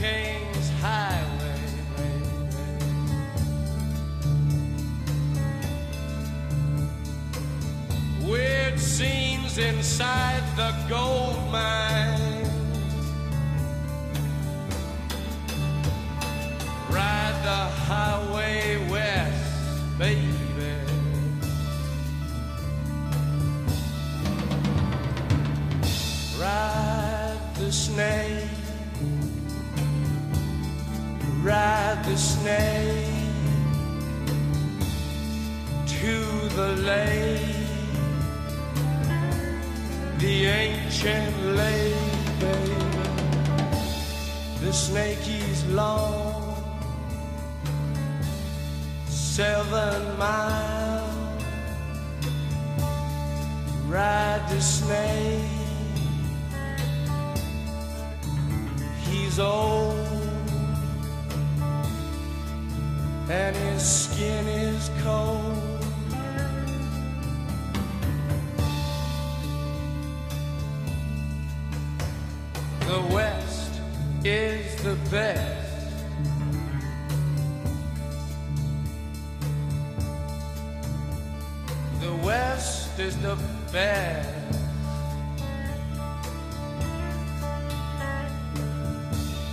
King's Highway. Weird scenes inside the gold mine. Snake to the lake. The ancient lake, baby. The snake is long seven miles. Ride the snake. He's old and his skin is cold. The West is the best. The West is the best.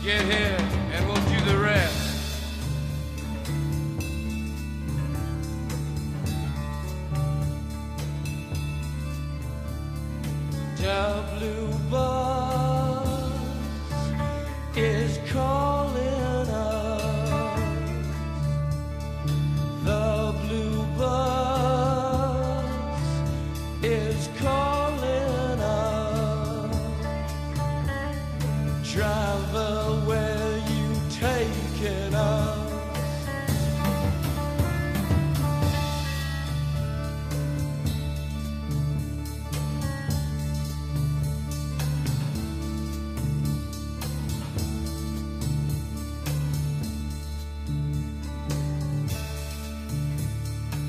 Get here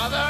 Mother,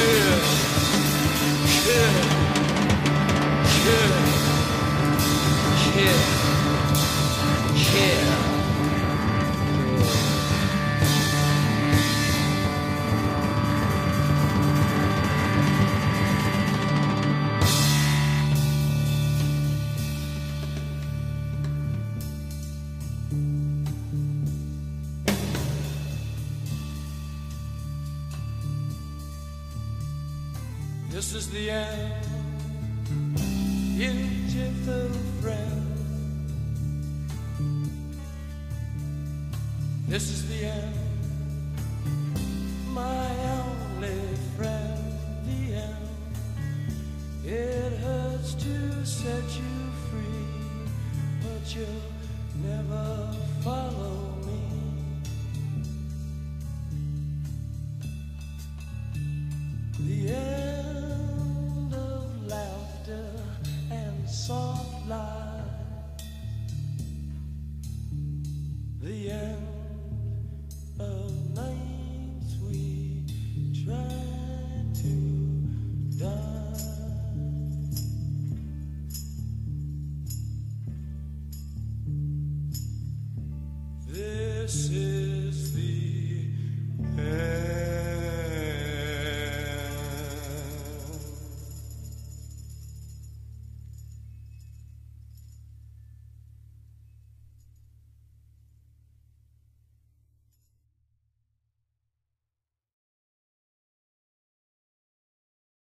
Yeah. This is the end, beautiful friend. This is the end, my only friend. The end. It hurts to set you free, but you'll never follow blessed.